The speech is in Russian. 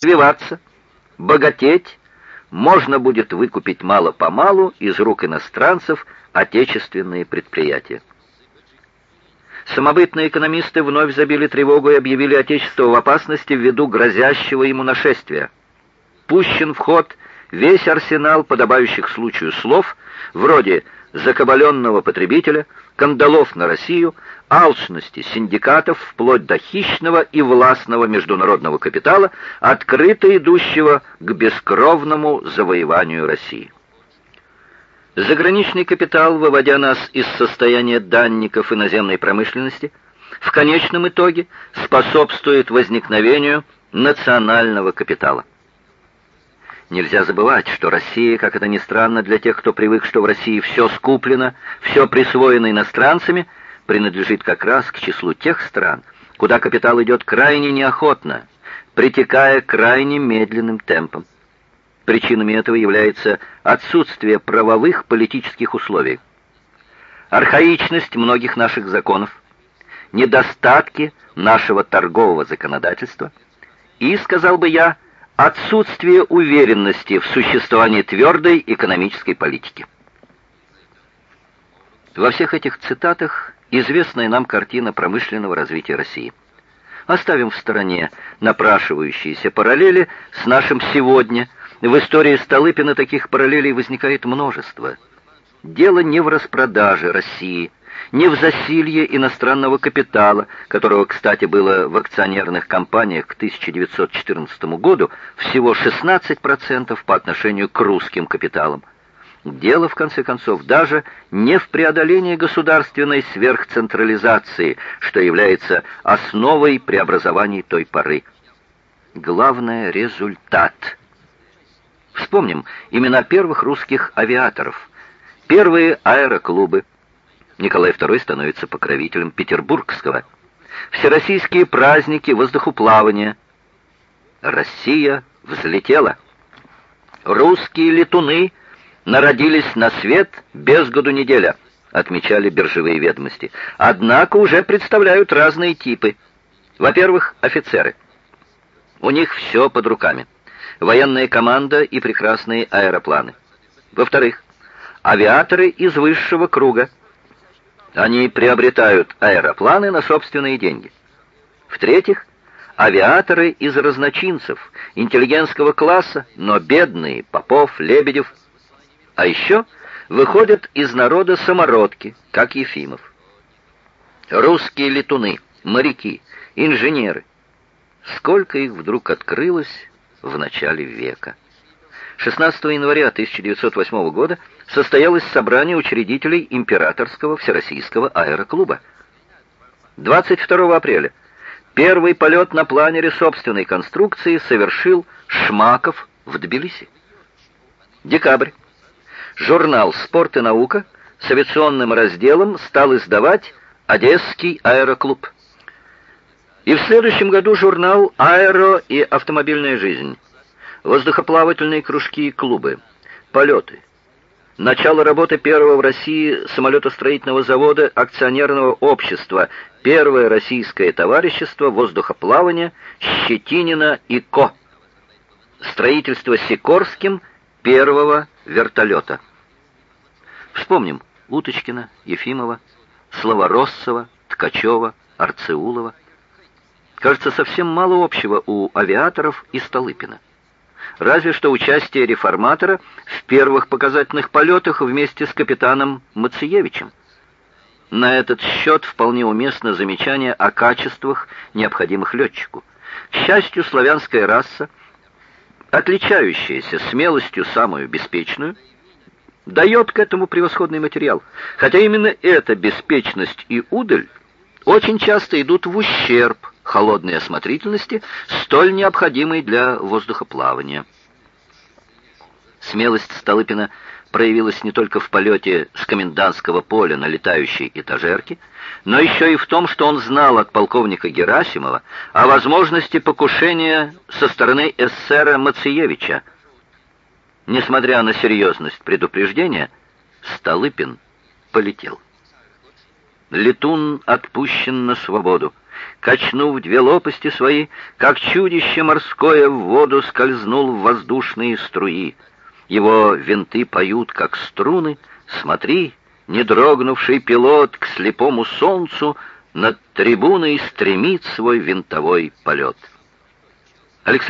развиваться, богатеть, можно будет выкупить мало-помалу из рук иностранцев отечественные предприятия. Самобытные экономисты вновь забили тревогу и объявили Отечество в опасности ввиду грозящего ему нашествия. Пущен в ход весь арсенал подобающих случаю слов, вроде закабаленного потребителя, кандалов на Россию, алчности синдикатов вплоть до хищного и властного международного капитала, открыто идущего к бескровному завоеванию России. Заграничный капитал, выводя нас из состояния данников иноземной промышленности, в конечном итоге способствует возникновению национального капитала. Нельзя забывать, что Россия, как это ни странно для тех, кто привык, что в России все скуплено, все присвоено иностранцами, принадлежит как раз к числу тех стран, куда капитал идет крайне неохотно, притекая крайне медленным темпом. Причинами этого является отсутствие правовых политических условий, архаичность многих наших законов, недостатки нашего торгового законодательства и, сказал бы я, отсутствие уверенности в существовании твердой экономической политики. Во всех этих цитатах известная нам картина промышленного развития России. Оставим в стороне напрашивающиеся параллели с нашим сегодня. В истории Столыпина таких параллелей возникает множество. Дело не в распродаже России, не в засилье иностранного капитала, которого, кстати, было в акционерных компаниях к 1914 году всего 16% по отношению к русским капиталам. Дело, в конце концов, даже не в преодолении государственной сверхцентрализации, что является основой преобразований той поры. Главное — результат. Вспомним имена первых русских авиаторов, первые аэроклубы, Николай II становится покровителем петербургского. Всероссийские праздники воздухоплавания. Россия взлетела. Русские летуны народились на свет без году неделя, отмечали биржевые ведомости. Однако уже представляют разные типы. Во-первых, офицеры. У них все под руками. Военная команда и прекрасные аэропланы. Во-вторых, авиаторы из высшего круга. Они приобретают аэропланы на собственные деньги. В-третьих, авиаторы из разночинцев, интеллигентского класса, но бедные, Попов, Лебедев. А еще выходят из народа самородки, как Ефимов. Русские летуны, моряки, инженеры. Сколько их вдруг открылось в начале века. 16 января 1908 года состоялось собрание учредителей Императорского Всероссийского аэроклуба. 22 апреля первый полет на планере собственной конструкции совершил Шмаков в Тбилиси. Декабрь. Журнал «Спорт и наука» с авиационным разделом стал издавать Одесский аэроклуб. И в следующем году журнал «Аэро и автомобильная жизнь», воздухоплавательные кружки и клубы, полеты, начало работы первого в России самолетостроительного завода акционерного общества, первое российское товарищество воздухоплавания Щетинина и Ко, строительство Сикорским первого вертолета. Вспомним Уточкина, Ефимова, Славороссова, Ткачева, Арцеулова. Кажется, совсем мало общего у авиаторов и Столыпина разве что участие реформатора в первых показательных полетах вместе с капитаном Мациевичем. На этот счет вполне уместно замечание о качествах, необходимых летчику. К счастью, славянская раса, отличающаяся смелостью самую беспечную, дает к этому превосходный материал, хотя именно эта беспечность и удаль очень часто идут в ущерб холодной осмотрительности, столь необходимой для воздухоплавания. Смелость Столыпина проявилась не только в полете с комендантского поля на летающей этажерке, но еще и в том, что он знал от полковника Герасимова о возможности покушения со стороны эсера Мациевича. Несмотря на серьезность предупреждения, Столыпин полетел. Летун отпущен на свободу. Качнув две лопасти свои, как чудище морское в воду скользнул в воздушные струи. Его винты поют, как струны. Смотри, не дрогнувший пилот к слепому солнцу над трибуной стремит свой винтовой полет. Александр